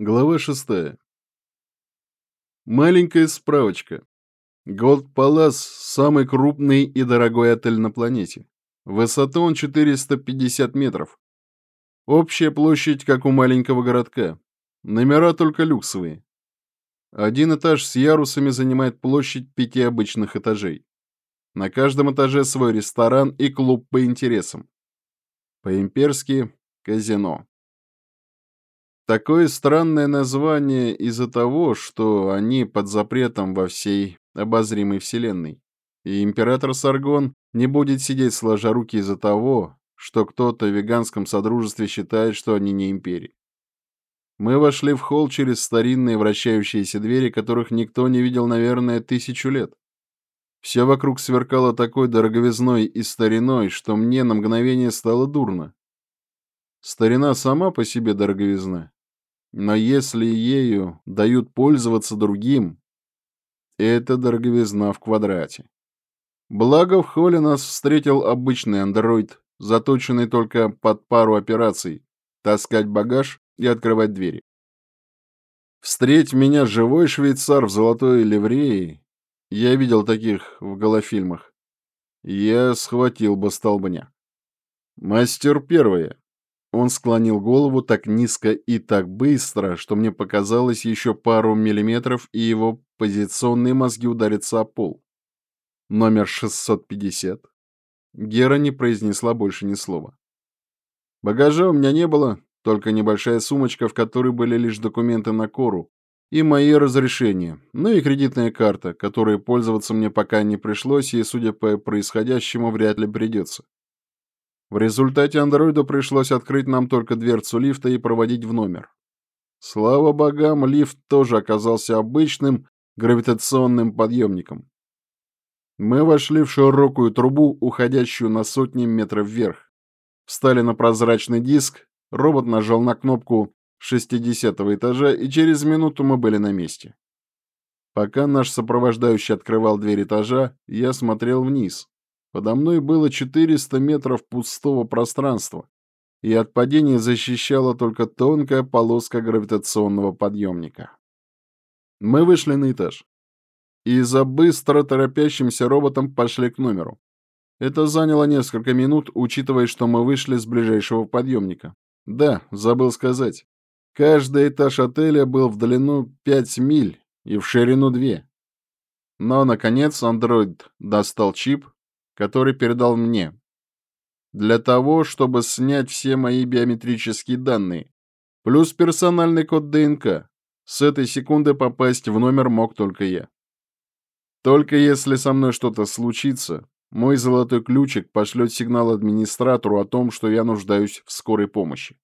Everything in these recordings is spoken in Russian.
Глава 6. Маленькая справочка. Голд Палас – самый крупный и дорогой отель на планете. Высота он 450 метров. Общая площадь, как у маленького городка. Номера только люксовые. Один этаж с ярусами занимает площадь пяти обычных этажей. На каждом этаже свой ресторан и клуб по интересам. По-имперски – казино. Такое странное название из-за того, что они под запретом во всей обозримой вселенной. И император Саргон не будет сидеть сложа руки из-за того, что кто-то в веганском содружестве считает, что они не империя. Мы вошли в холл через старинные вращающиеся двери, которых никто не видел, наверное, тысячу лет. Все вокруг сверкало такой дороговизной и стариной, что мне на мгновение стало дурно. Старина сама по себе дороговизна, но если ею дают пользоваться другим, это дороговизна в квадрате. Благо в холле нас встретил обычный андроид, заточенный только под пару операций – таскать багаж и открывать двери. Встреть меня живой швейцар в золотой ливреи, я видел таких в голофильмах, я схватил бы столбня. Мастер первое. Он склонил голову так низко и так быстро, что мне показалось еще пару миллиметров, и его позиционные мозги ударятся о пол. Номер 650. Гера не произнесла больше ни слова. Багажа у меня не было, только небольшая сумочка, в которой были лишь документы на кору, и мои разрешения, ну и кредитная карта, которой пользоваться мне пока не пришлось, и, судя по происходящему, вряд ли придется. В результате андроиду пришлось открыть нам только дверцу лифта и проводить в номер. Слава богам, лифт тоже оказался обычным гравитационным подъемником. Мы вошли в широкую трубу, уходящую на сотни метров вверх. Встали на прозрачный диск, робот нажал на кнопку 60 этажа, и через минуту мы были на месте. Пока наш сопровождающий открывал дверь этажа, я смотрел вниз. Подо мной было 400 метров пустого пространства, и от падения защищала только тонкая полоска гравитационного подъемника. Мы вышли на этаж. И за быстро торопящимся роботом пошли к номеру. Это заняло несколько минут, учитывая, что мы вышли с ближайшего подъемника. Да, забыл сказать. Каждый этаж отеля был в длину 5 миль и в ширину 2. Но, наконец, андроид достал чип, который передал мне. Для того, чтобы снять все мои биометрические данные, плюс персональный код ДНК. С этой секунды попасть в номер мог только я. Только если со мной что-то случится, мой золотой ключик пошлет сигнал администратору о том, что я нуждаюсь в скорой помощи.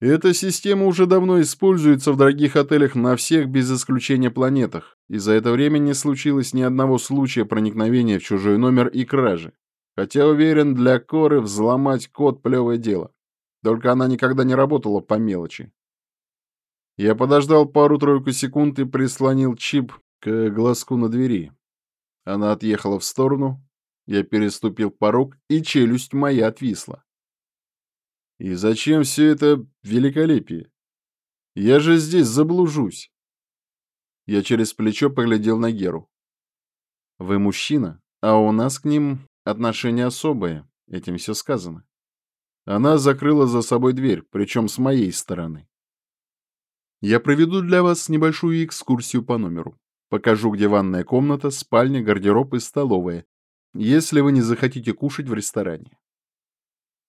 Эта система уже давно используется в дорогих отелях на всех без исключения планетах, и за это время не случилось ни одного случая проникновения в чужой номер и кражи. Хотя уверен, для Коры взломать код – плевое дело. Только она никогда не работала по мелочи. Я подождал пару-тройку секунд и прислонил чип к глазку на двери. Она отъехала в сторону, я переступил порог, и челюсть моя отвисла. И зачем все это великолепие? Я же здесь заблужусь. Я через плечо поглядел на Геру. Вы мужчина, а у нас к ним отношения особые, этим все сказано. Она закрыла за собой дверь, причем с моей стороны. Я проведу для вас небольшую экскурсию по номеру. Покажу, где ванная комната, спальня, гардероб и столовая, если вы не захотите кушать в ресторане.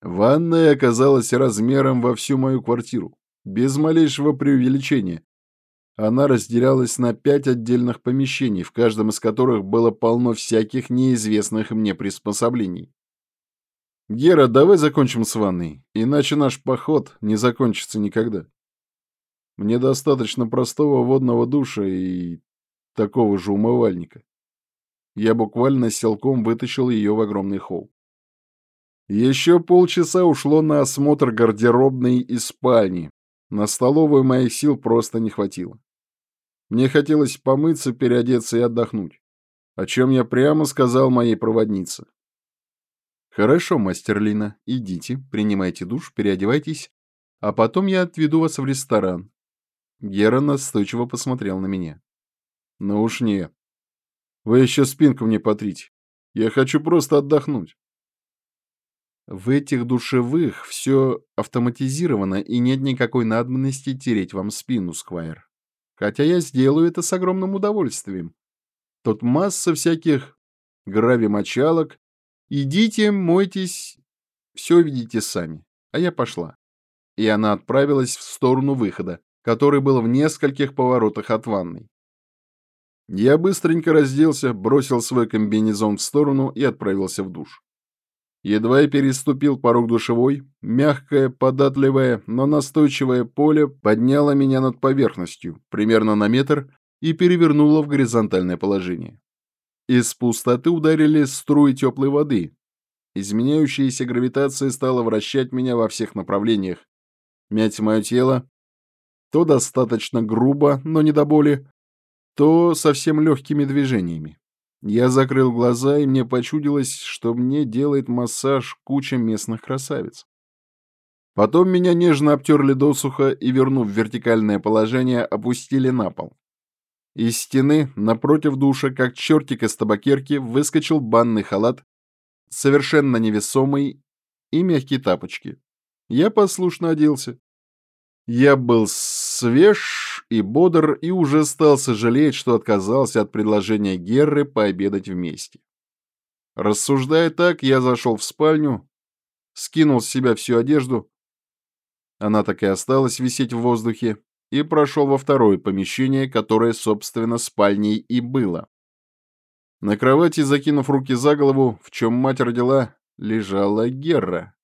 Ванная оказалась размером во всю мою квартиру, без малейшего преувеличения. Она разделялась на пять отдельных помещений, в каждом из которых было полно всяких неизвестных мне приспособлений. «Гера, давай закончим с ванной, иначе наш поход не закончится никогда. Мне достаточно простого водного душа и такого же умывальника». Я буквально силком вытащил ее в огромный холл. Еще полчаса ушло на осмотр гардеробной и спальни. На столовую моих сил просто не хватило. Мне хотелось помыться, переодеться и отдохнуть, о чем я прямо сказал моей проводнице. «Хорошо, мастер Лина, идите, принимайте душ, переодевайтесь, а потом я отведу вас в ресторан. Гера настойчиво посмотрел на меня. Ну уж нет. Вы еще спинку мне потрите. Я хочу просто отдохнуть. В этих душевых все автоматизировано, и нет никакой надобности тереть вам спину, Сквайр. Хотя я сделаю это с огромным удовольствием. Тут масса всяких гравимочалок. Идите, мойтесь, все видите сами. А я пошла. И она отправилась в сторону выхода, который был в нескольких поворотах от ванной. Я быстренько разделся, бросил свой комбинезон в сторону и отправился в душ. Едва я переступил порог душевой, мягкое, податливое, но настойчивое поле подняло меня над поверхностью, примерно на метр, и перевернуло в горизонтальное положение. Из пустоты ударили струи теплой воды. Изменяющаяся гравитация стала вращать меня во всех направлениях, мять мое тело, то достаточно грубо, но не до боли, то совсем легкими движениями. Я закрыл глаза, и мне почудилось, что мне делает массаж куча местных красавиц. Потом меня нежно обтерли досуха и, вернув в вертикальное положение, опустили на пол. Из стены, напротив душа, как чертик из табакерки, выскочил банный халат, совершенно невесомый, и мягкие тапочки. Я послушно оделся. Я был и бодр и уже стал сожалеть, что отказался от предложения Герры пообедать вместе. Рассуждая так, я зашел в спальню, скинул с себя всю одежду, она так и осталась висеть в воздухе, и прошел во второе помещение, которое, собственно, спальней и было. На кровати, закинув руки за голову, в чем мать родила, лежала Герра.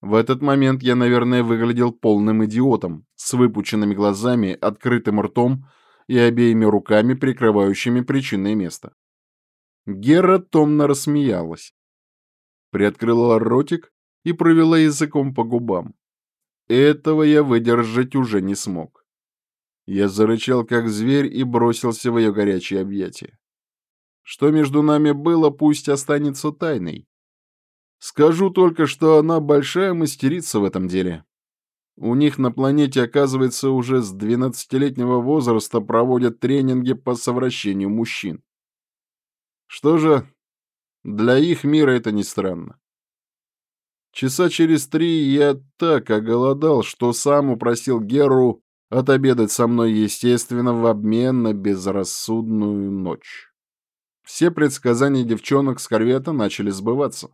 В этот момент я, наверное, выглядел полным идиотом, с выпученными глазами, открытым ртом и обеими руками, прикрывающими причинное место. Гера томно рассмеялась. Приоткрыла ротик и провела языком по губам. Этого я выдержать уже не смог. Я зарычал, как зверь, и бросился в ее горячие объятия. Что между нами было, пусть останется тайной. Скажу только, что она большая мастерица в этом деле. У них на планете, оказывается, уже с 12-летнего возраста проводят тренинги по совращению мужчин. Что же, для их мира это не странно. Часа через три я так оголодал, что сам упросил Геру отобедать со мной, естественно, в обмен на безрассудную ночь. Все предсказания девчонок с корвета начали сбываться.